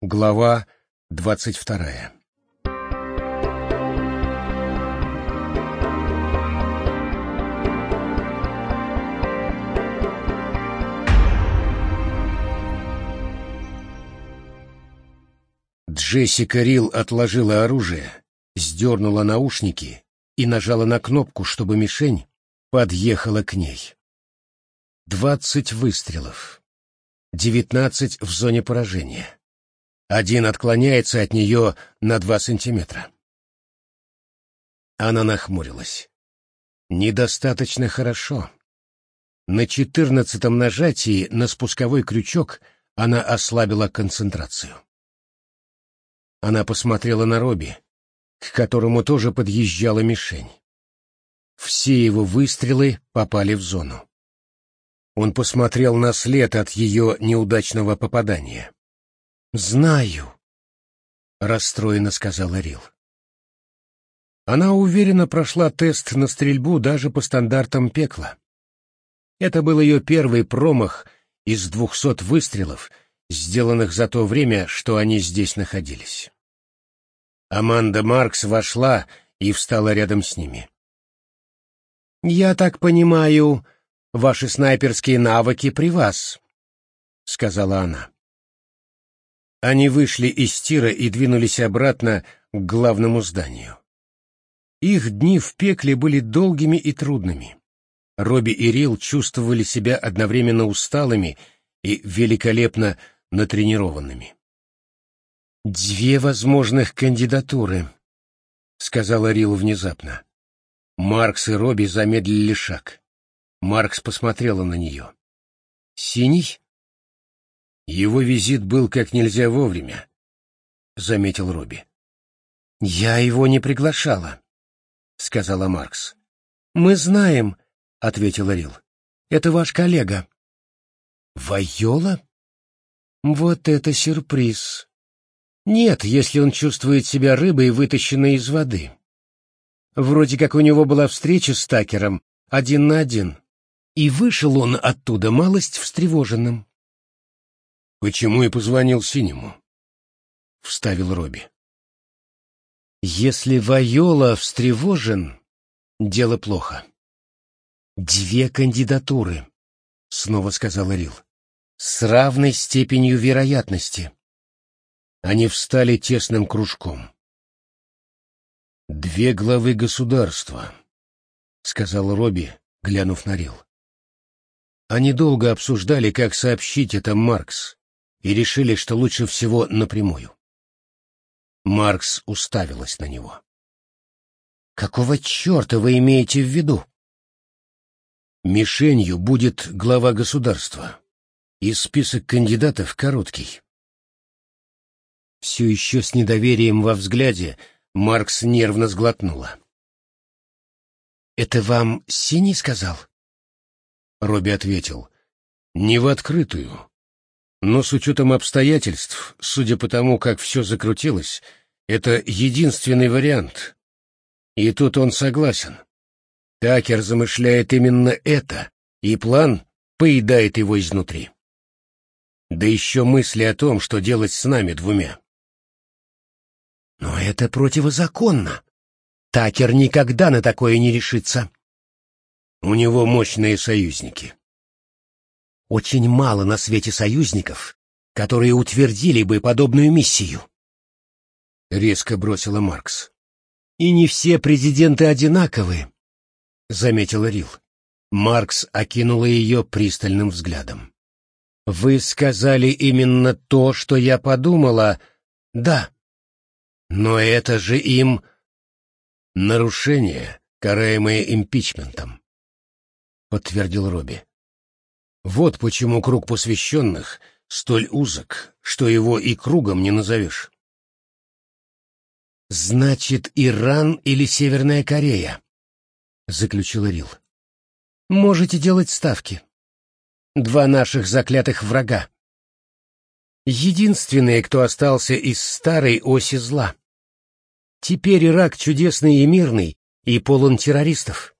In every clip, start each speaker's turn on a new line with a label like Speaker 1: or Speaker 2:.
Speaker 1: Глава двадцать вторая Джессика Рил отложила оружие, сдернула наушники и нажала на кнопку, чтобы мишень подъехала к ней. Двадцать выстрелов. Девятнадцать в зоне поражения. Один отклоняется от нее на два сантиметра. Она нахмурилась. Недостаточно хорошо. На четырнадцатом нажатии на спусковой крючок она ослабила концентрацию. Она посмотрела на Робби, к которому тоже подъезжала мишень. Все его выстрелы попали в зону. Он посмотрел на след от ее неудачного попадания. «Знаю», — расстроенно сказала Рил. Она уверенно прошла тест на стрельбу даже по стандартам пекла. Это был ее первый промах из двухсот выстрелов, сделанных за то время, что они здесь находились. Аманда Маркс вошла и встала рядом с ними. «Я так понимаю, ваши снайперские навыки при вас», — сказала она. Они вышли из тира и двинулись обратно к главному зданию. Их дни в пекле были долгими и трудными. Робби и Рил чувствовали себя одновременно усталыми и великолепно натренированными. «Две возможных кандидатуры», — сказала Рил внезапно. Маркс и Робби замедлили шаг. Маркс посмотрела на нее. «Синий?» Его визит был как нельзя вовремя, — заметил Робби. — Я его не приглашала, — сказала Маркс. — Мы знаем, — ответила Рил. — Это ваш коллега. — Вайола? Вот это сюрприз. Нет, если он чувствует себя рыбой, вытащенной из воды. Вроде как у него была встреча с Такером, один на один. И вышел он оттуда малость встревоженным. Почему и позвонил Синему? — вставил Робби. Если Вайола встревожен, дело плохо. Две кандидатуры, — снова сказала Рил, — с равной степенью вероятности. Они встали тесным кружком. «Две главы государства», — сказал Робби, глянув на Рил. Они долго обсуждали, как сообщить это Маркс, и решили, что лучше всего напрямую. Маркс уставилась на него. «Какого черта вы имеете в виду?» «Мишенью будет глава государства, и список кандидатов короткий». Все еще с недоверием во взгляде Маркс нервно сглотнула. «Это вам Синий сказал?» Робби ответил. «Не в открытую, но с учетом обстоятельств, судя по тому, как все закрутилось, это единственный вариант. И тут он согласен. Такер замышляет именно это, и план поедает его изнутри. Да еще мысли о том, что делать с нами двумя. Но это противозаконно. Такер никогда на такое не решится. У него мощные союзники. Очень мало на свете союзников, которые утвердили бы подобную миссию. Резко бросила Маркс. И не все президенты одинаковы, заметила Рил. Маркс окинула ее пристальным взглядом. Вы сказали именно то, что я подумала. Да. Но это же им нарушение, караемое импичментом, подтвердил Робби. Вот почему круг посвященных столь узок, что его и кругом не назовешь. «Значит, Иран или Северная Корея?» — заключил Рил. «Можете делать ставки. Два наших заклятых врага. Единственные, кто остался из старой оси зла. Теперь Ирак чудесный и мирный, и полон террористов».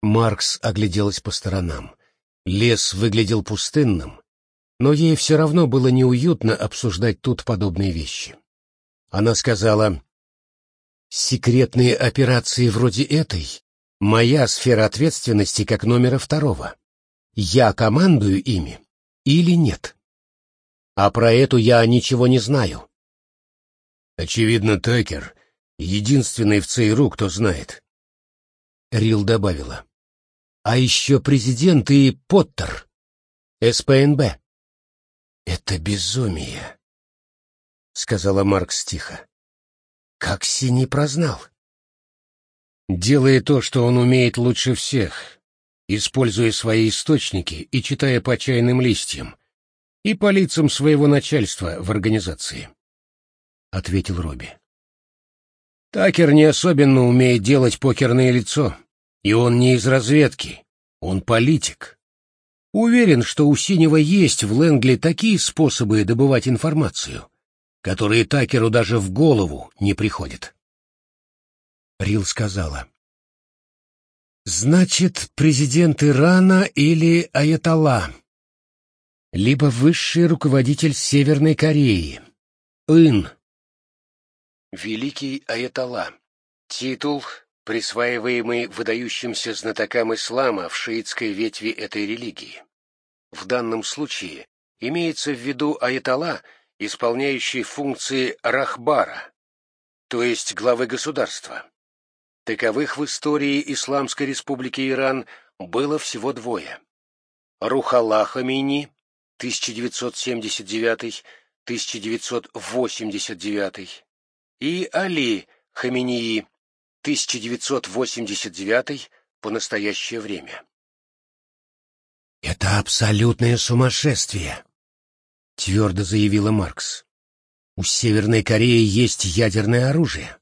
Speaker 1: Маркс огляделась по сторонам. Лес выглядел пустынным, но ей все равно было неуютно обсуждать тут подобные вещи. Она сказала, «Секретные операции вроде этой — моя сфера ответственности как номера второго. Я командую ими или нет? А про эту я ничего не знаю».
Speaker 2: «Очевидно, Такер — единственный в ЦРУ, кто знает».
Speaker 1: Рил добавила. «А еще президент и Поттер, СПНБ». «Это безумие», — сказала Маркс тихо. «Как Синий прознал?»
Speaker 2: «Делая то, что он умеет лучше всех, используя свои источники и читая по чайным листьям, и по лицам своего начальства в организации», — ответил Робби. «Такер не особенно умеет делать покерное лицо, и он не из разведки, он политик». Уверен, что у Синего есть в Лэнгли такие способы добывать информацию, которые Такеру даже в голову не приходят.
Speaker 1: Рил сказала. Значит, президент Ирана или Аятолла, либо высший руководитель Северной Кореи, Ин. Великий Аятолла. Титул, присваиваемый выдающимся знатокам ислама в шиитской ветви этой религии. В данном случае имеется в виду аятолла, исполняющий функции рахбара, то есть главы государства. Таковых в истории Исламской Республики Иран было всего двое. Рухалла Хамини, 1979-1989, и Али Хаминии, 1989 по настоящее время. «Это абсолютное сумасшествие», — твердо заявила Маркс. «У Северной Кореи есть ядерное оружие.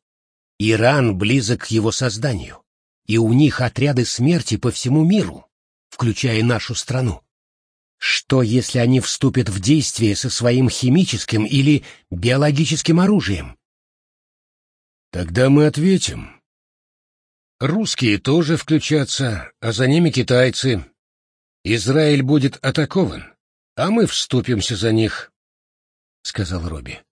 Speaker 1: Иран близок к его созданию, и у них отряды смерти по всему миру, включая нашу страну. Что, если они вступят в действие со своим химическим или биологическим оружием?»
Speaker 2: «Тогда мы ответим. Русские тоже включатся, а за ними китайцы», Израиль будет атакован, а мы вступимся за них, — сказал Робби.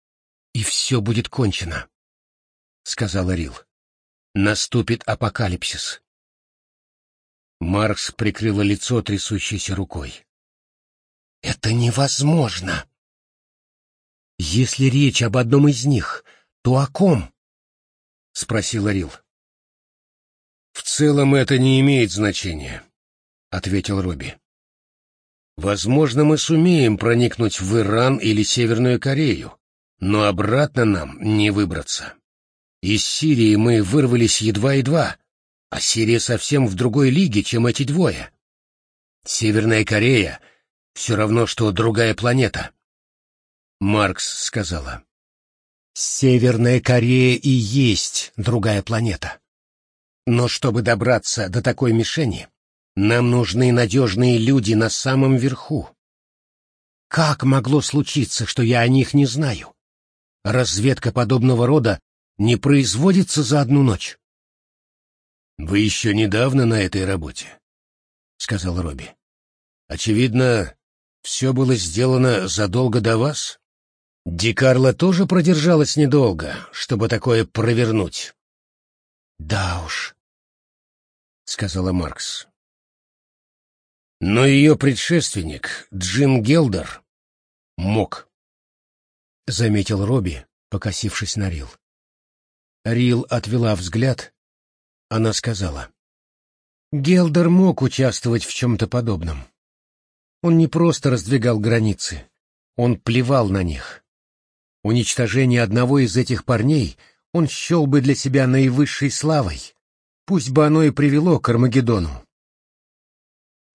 Speaker 1: — И все будет кончено, — сказала Рил. — Наступит апокалипсис.
Speaker 2: Маркс прикрыла лицо трясущейся рукой.
Speaker 1: — Это невозможно. — Если речь об одном из них, то о ком? — спросила Рил.
Speaker 2: — В целом это не имеет значения. — ответил Робби. «Возможно, мы сумеем проникнуть в Иран или Северную Корею, но обратно нам не выбраться. Из Сирии мы вырвались едва-едва, а Сирия совсем в другой лиге, чем эти двое. Северная Корея — все равно, что другая планета». Маркс сказала.
Speaker 1: «Северная Корея и есть другая планета. Но чтобы добраться до такой мишени, нам нужны надежные люди на самом верху. Как могло случиться, что я о них не знаю? Разведка подобного рода не производится за одну ночь.
Speaker 2: «Вы еще недавно на этой работе», — сказал Робби. «Очевидно, все было сделано задолго до вас? Ди Карло тоже продержалась недолго, чтобы такое провернуть».
Speaker 1: «Да уж», — сказала Маркс.
Speaker 2: Но ее предшественник, Джим Гелдер, мог.
Speaker 1: Заметил Робби, покосившись на Рил. Рил отвела взгляд. Она сказала. Гелдер мог участвовать в чем-то подобном. Он не просто раздвигал границы, он плевал на них. Уничтожение одного из этих парней он счел бы для себя наивысшей славой, пусть бы оно и привело к Армагеддону.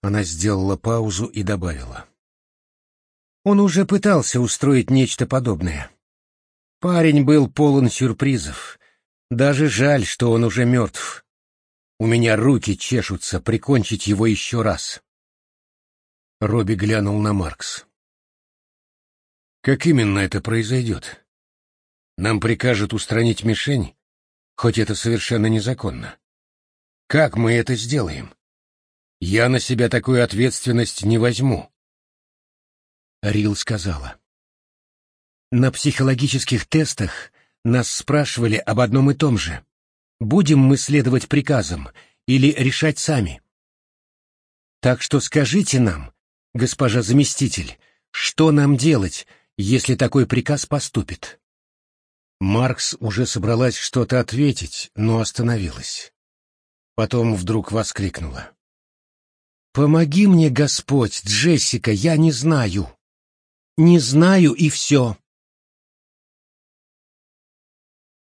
Speaker 1: Она сделала паузу и добавила. Он уже пытался устроить нечто подобное. Парень был полон сюрпризов. Даже жаль, что он уже мертв. У меня руки чешутся прикончить его еще раз. Робби глянул на Маркс.
Speaker 2: Как именно это произойдет? Нам прикажут устранить мишень, хоть это совершенно незаконно. Как мы это сделаем? Я на себя такую ответственность не возьму.
Speaker 1: Рил сказала. На психологических тестах нас спрашивали об одном и том же. Будем мы следовать приказам или решать сами? Так что скажите нам, госпожа заместитель, что нам делать, если такой приказ поступит? Маркс уже собралась что-то ответить, но остановилась. Потом вдруг воскликнула. «Помоги мне, Господь, Джессика, я не знаю. Не знаю и все».